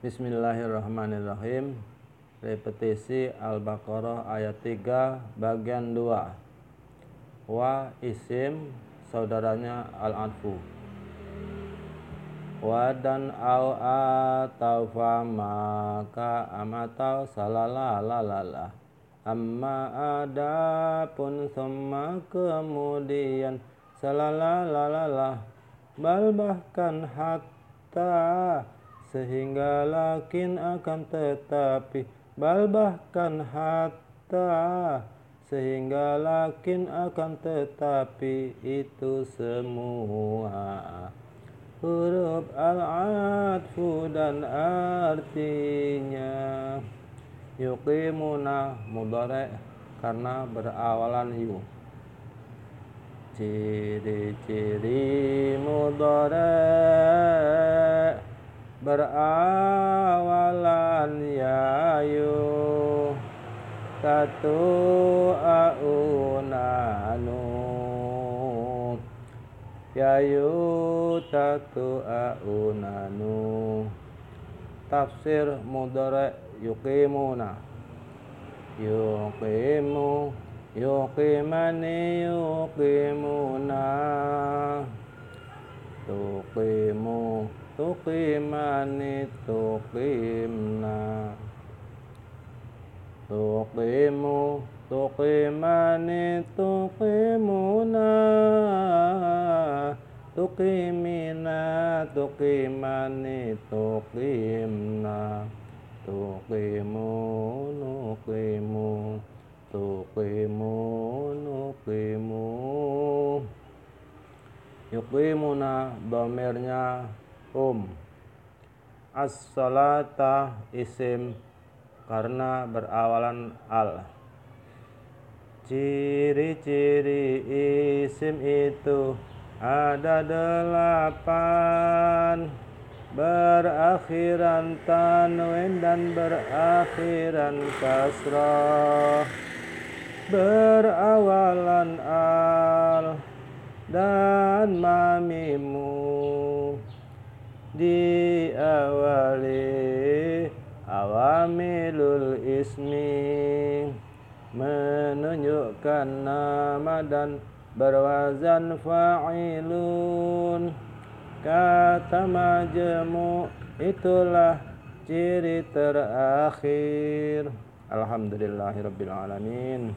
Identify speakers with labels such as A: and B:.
A: Bismillahirrahmanirrahim. Repetisi Al-Baqarah ayat 3 bagian 2. Wa isim saudaranya Al-Anfu. Wa dan au atau maka amatau salalalala. Amma adapun summa kemudian salalalala. Bal bahkan hatta sehingga lakin akan tetapi bal bahkan hatta sehingga lakin akan tetapi itu semua. Huruf al-atfu dan artinya yuqimuna mudhari karena berawalan yu. Ciri-ciri mudhari berawalan yayu satu aunanu. Yayu satu aunanu. Tafsir mudhari yuqimuna yuqimu yuqimani yuqimuna tuqimani tuqimna. Tuqimu tuqimani tuqimuna. Tuqimina tuqimani tuqimna tuqimu nuqimu. Tuqimu nuqimu. Yuqimuna domirnya um. As-salata isim karena berawalan al. Ciri-ciri isim itu ada delapan. Berakhiran tanwin dan berakhiran kasrah. Berawalan al dan mamimu diawali awamilul ismi menunjukkan nama dan berwazan fa'ilun. Kata majmu itulah ciri terakhir. Alhamdulillahirabbil alamin